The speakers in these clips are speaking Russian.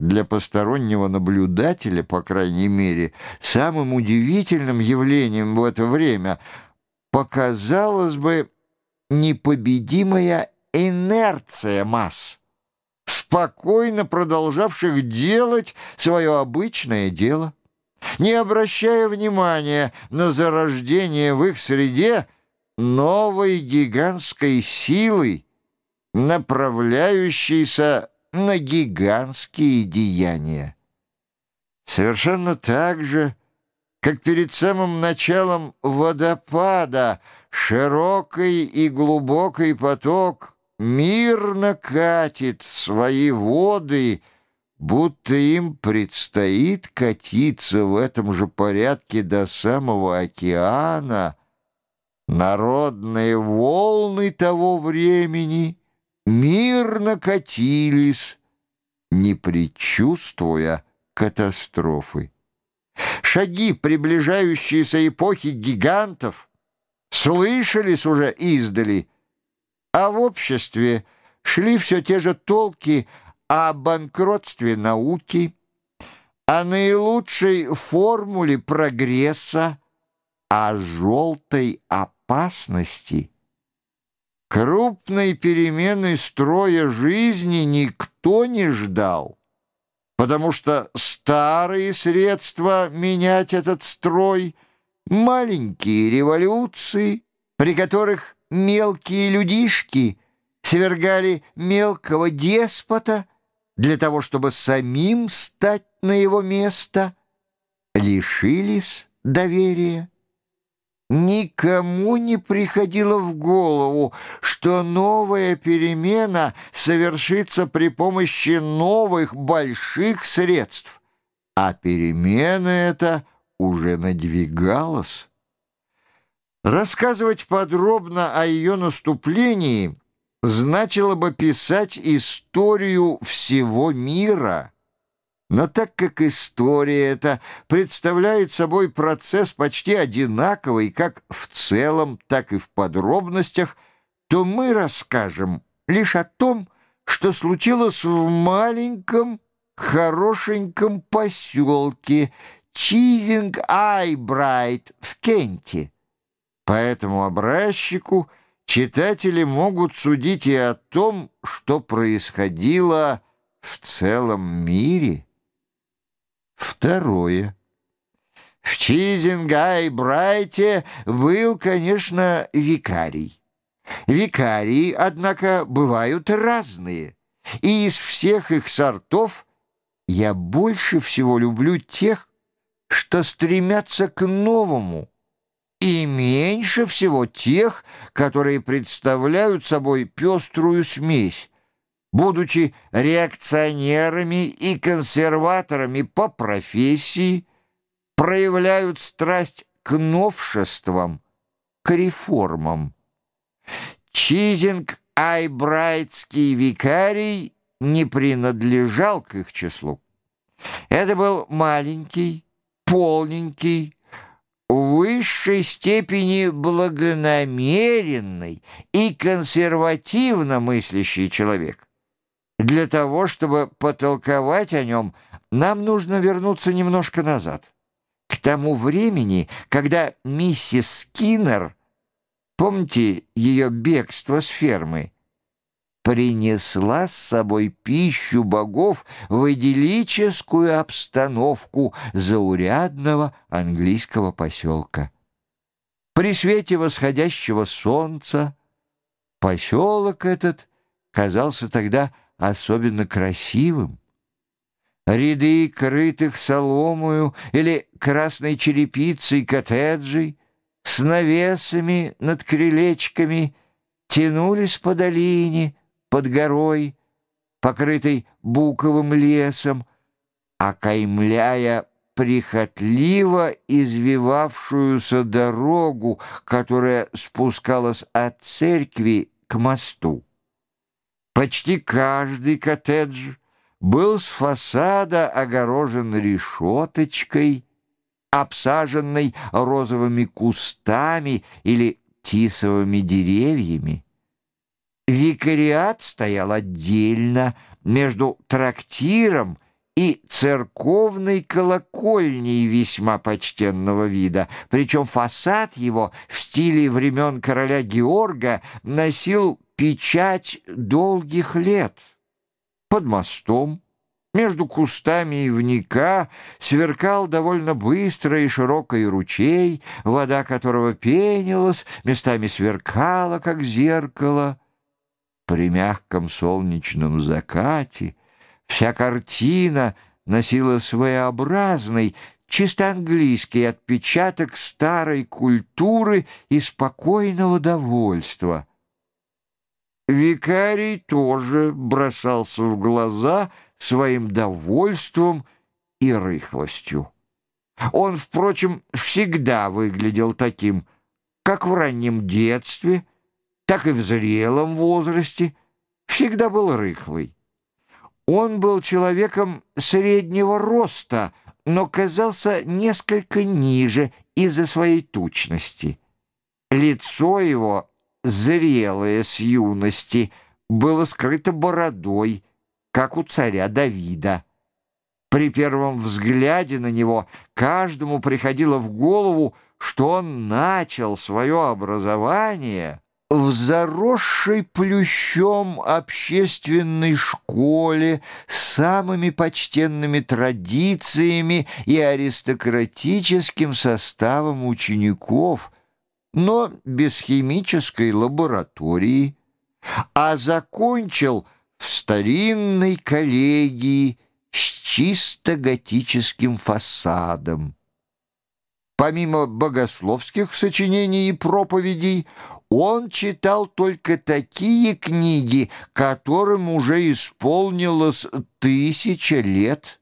Для постороннего наблюдателя, по крайней мере, самым удивительным явлением в это время показалось бы непобедимая инерция масс, спокойно продолжавших делать свое обычное дело, не обращая внимания на зарождение в их среде новой гигантской силы, направляющейся на гигантские деяния. Совершенно так же, как перед самым началом водопада широкий и глубокий поток мирно катит свои воды, будто им предстоит катиться в этом же порядке до самого океана, народные волны того времени — мирно катились, не предчувствуя катастрофы. Шаги приближающейся эпохи гигантов слышались уже издали, а в обществе шли все те же толки о банкротстве науки, о наилучшей формуле прогресса, о желтой опасности — Крупной перемены строя жизни никто не ждал, потому что старые средства менять этот строй, маленькие революции, при которых мелкие людишки свергали мелкого деспота для того, чтобы самим стать на его место, лишились доверия. Никому не приходило в голову, что новая перемена совершится при помощи новых больших средств, а перемена эта уже надвигалась. Рассказывать подробно о ее наступлении значило бы писать историю всего мира — но так как история эта представляет собой процесс почти одинаковый как в целом, так и в подробностях, то мы расскажем лишь о том, что случилось в маленьком, хорошеньком поселке Чизинг-Айбрайт в Кенте. По этому образчику читатели могут судить и о том, что происходило в целом мире. Второе. В Чизингай-Брайте был, конечно, викарий. Викарии, однако, бывают разные, и из всех их сортов я больше всего люблю тех, что стремятся к новому, и меньше всего тех, которые представляют собой пеструю смесь, будучи реакционерами и консерваторами по профессии, проявляют страсть к новшествам, к реформам. Чизинг Айбрайтский викарий не принадлежал к их числу. Это был маленький, полненький, в высшей степени благонамеренный и консервативно мыслящий человек. Для того, чтобы потолковать о нем, нам нужно вернуться немножко назад. К тому времени, когда миссис Скиннер, помните ее бегство с фермы, принесла с собой пищу богов в идиллическую обстановку заурядного английского поселка. При свете восходящего солнца поселок этот казался тогда особенно красивым. Ряды крытых соломою или красной черепицей коттеджей с навесами над крылечками тянулись по долине, под горой, покрытой буковым лесом, окаймляя прихотливо извивавшуюся дорогу, которая спускалась от церкви к мосту. Почти каждый коттедж был с фасада огорожен решеточкой, обсаженной розовыми кустами или тисовыми деревьями. Викариат стоял отдельно между трактиром и церковной колокольней весьма почтенного вида, причем фасад его в стиле времен короля Георга носил печать долгих лет. Под мостом, между кустами ивника, сверкал довольно быстро и широкий ручей, вода которого пенилась, местами сверкала, как зеркало. При мягком солнечном закате — Вся картина носила своеобразный, чисто английский отпечаток старой культуры и спокойного довольства. Викарий тоже бросался в глаза своим довольством и рыхлостью. Он, впрочем, всегда выглядел таким, как в раннем детстве, так и в зрелом возрасте, всегда был рыхлый. Он был человеком среднего роста, но казался несколько ниже из-за своей тучности. Лицо его, зрелое с юности, было скрыто бородой, как у царя Давида. При первом взгляде на него каждому приходило в голову, что он начал свое образование в заросшей плющом общественной школе с самыми почтенными традициями и аристократическим составом учеников, но без химической лаборатории, а закончил в старинной коллегии с чисто готическим фасадом. Помимо богословских сочинений и проповедей, он читал только такие книги, которым уже исполнилось тысяча лет.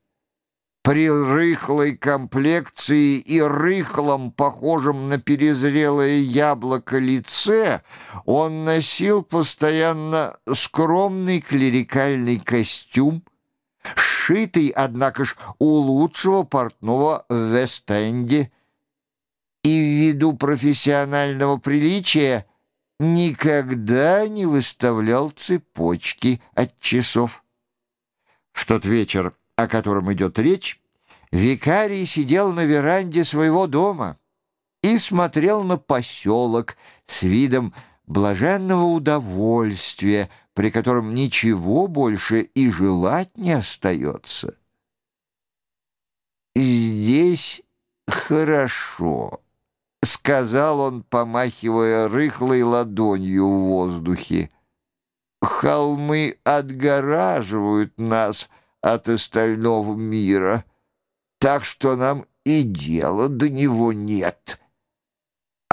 При рыхлой комплекции и рыхлом, похожем на перезрелое яблоко лице, он носил постоянно скромный клерикальный костюм, сшитый, однако ж, у лучшего портного в Вест-Энде, и ввиду профессионального приличия никогда не выставлял цепочки от часов. В тот вечер, о котором идет речь, викарий сидел на веранде своего дома и смотрел на поселок с видом блаженного удовольствия, при котором ничего больше и желать не остается. «Здесь хорошо», — сказал он, помахивая рыхлой ладонью в воздухе. «Холмы отгораживают нас от остального мира, так что нам и дела до него нет».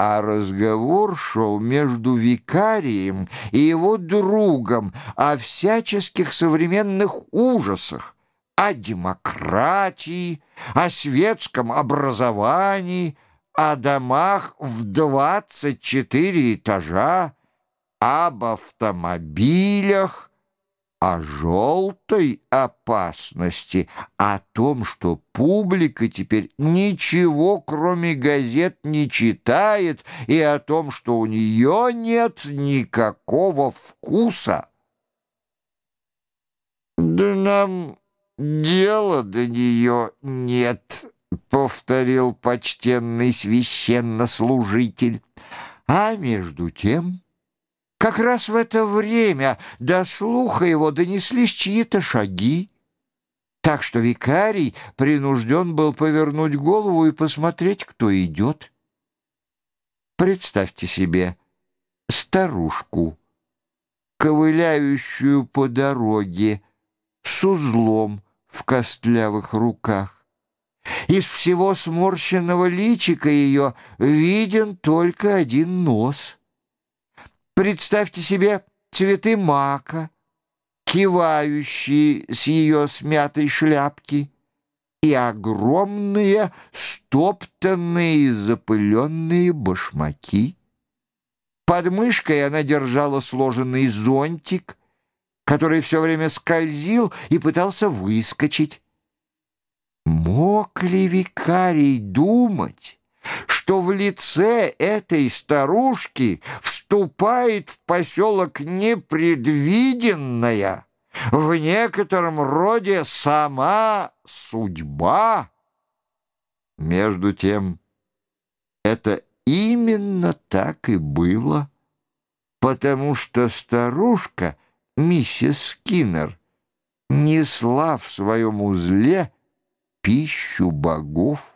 А разговор шел между викарием и его другом о всяческих современных ужасах, о демократии, о светском образовании, о домах в 24 этажа, об автомобилях, о желтой опасности, о том, что публика теперь ничего, кроме газет, не читает, и о том, что у нее нет никакого вкуса. «Да нам дела до нее нет», — повторил почтенный священнослужитель. А между тем, как раз в это время до слуха его донеслись чьи-то шаги, так что викарий принужден был повернуть голову и посмотреть, кто идет. Представьте себе старушку, ковыляющую по дороге с узлом в костлявых руках. Из всего сморщенного личика ее виден только один нос. Представьте себе цветы мака, кивающие с ее смятой шляпки, и огромные стоптанные запыленные башмаки. Под мышкой она держала сложенный зонтик, который все время скользил и пытался выскочить. Мог ли викарий думать, что в лице этой старушки вступает в поселок непредвиденная, в некотором роде сама судьба. Между тем, это именно так и было, потому что старушка, миссис Скиннер, несла в своем узле пищу богов.